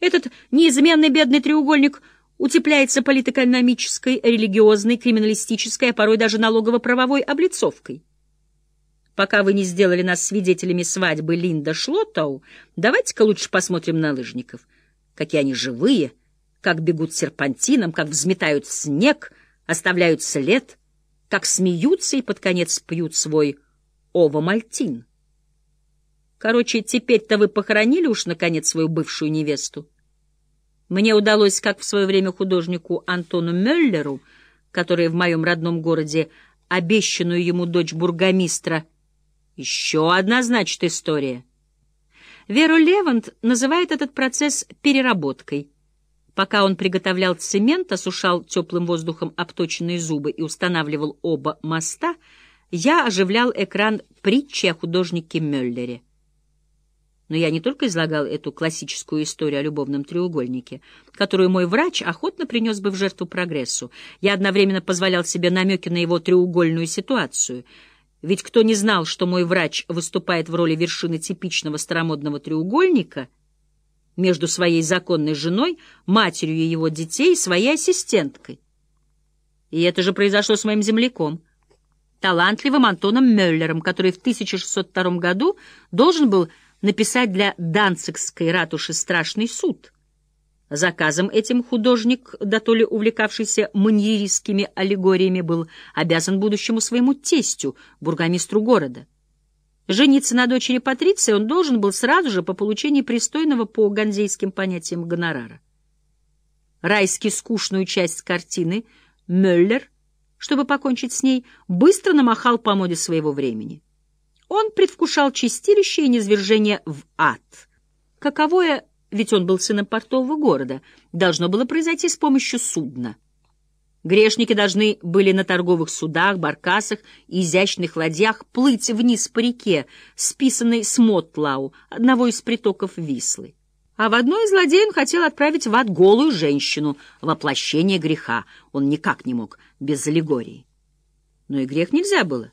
Этот неизменный бедный треугольник утепляется политэкономической, религиозной, криминалистической, а порой даже налогово-правовой облицовкой. Пока вы не сделали нас свидетелями свадьбы Линда Шлоттау, давайте-ка лучше посмотрим на лыжников. Какие они живые, как бегут серпантином, как взметают снег, оставляют след, как смеются и под конец пьют свой ова-мальтин. Короче, теперь-то вы похоронили уж, наконец, свою бывшую невесту. Мне удалось, как в свое время художнику Антону Мюллеру, который в моем родном городе обещанную ему дочь бургомистра. Еще одна, значит, история. Веру Левант называет этот процесс переработкой. Пока он приготовлял цемент, осушал теплым воздухом обточенные зубы и устанавливал оба моста, я оживлял экран притчи о художнике Мюллере. Но я не только излагал эту классическую историю о любовном треугольнике, которую мой врач охотно принес бы в жертву прогрессу. Я одновременно позволял себе намеки на его треугольную ситуацию. Ведь кто не знал, что мой врач выступает в роли вершины типичного старомодного треугольника между своей законной женой, матерью его детей и своей ассистенткой? И это же произошло с моим земляком — талантливым Антоном Мюллером, который в 1602 году должен был написать для Данцигской ратуши страшный суд. Заказом этим художник, да то ли увлекавшийся маньеристскими аллегориями, был обязан будущему своему тестю, бургомистру города. Жениться на дочери Патриции он должен был сразу же по получении пристойного по ганзейским понятиям гонорара. Райски скучную часть картины Мюллер, чтобы покончить с ней, быстро намахал по моде своего времени. Он предвкушал чистилище и низвержение в ад. Каковое, ведь он был сыном портового города, должно было произойти с помощью судна. Грешники должны были на торговых судах, баркасах и изящных ладьях плыть вниз по реке, списанной с Мотлау, одного из притоков Вислы. А в одной из ладей он хотел отправить в ад голую женщину, воплощение греха. Он никак не мог без аллегории. Но и грех нельзя было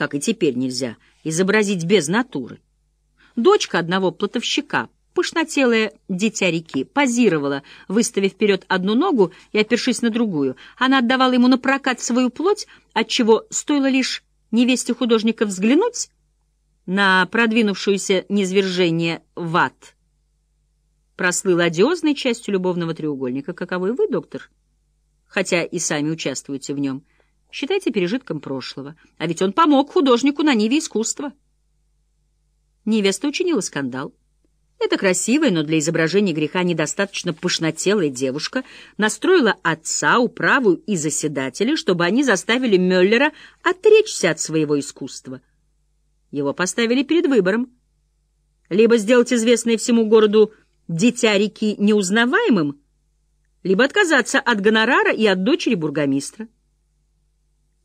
как и теперь нельзя, изобразить без натуры. Дочка одного плотовщика, пышнотелое дитя реки, позировала, выставив вперед одну ногу и опершись на другую. Она отдавала ему на прокат свою плоть, отчего стоило лишь невесте художника взглянуть на продвинувшуюся низвержение в ад. Прослыл одиозной частью любовного треугольника, каковой вы, доктор, хотя и сами участвуете в нем — считайте пережитком прошлого. А ведь он помог художнику на ниве искусства. Невеста учинила скандал. Эта красивая, но для изображения греха недостаточно пышнотелая девушка настроила отца, управу и заседателя, чтобы они заставили Мюллера отречься от своего искусства. Его поставили перед выбором. Либо сделать известное всему городу «Дитя реки» неузнаваемым, либо отказаться от гонорара и от дочери бургомистра.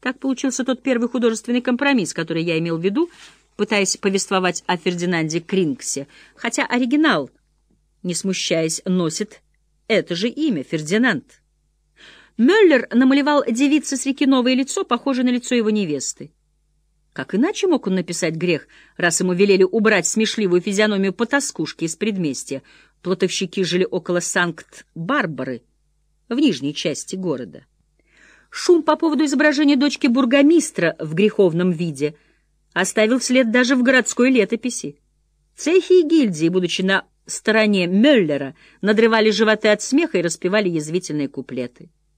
Так получился тот первый художественный компромисс, который я имел в виду, пытаясь повествовать о Фердинанде Крингсе, хотя оригинал, не смущаясь, носит это же имя — Фердинанд. Мюллер намалевал девице с реки новое лицо, похожее на лицо его невесты. Как иначе мог он написать грех, раз ему велели убрать смешливую физиономию потаскушки из предместья? Плотовщики жили около Санкт-Барбары, в нижней части города. Шум по поводу изображения дочки бургомистра в греховном виде оставил след даже в городской летописи. Цехи и гильдии, будучи на стороне Мюллера, надрывали животы от смеха и распевали язвительные куплеты.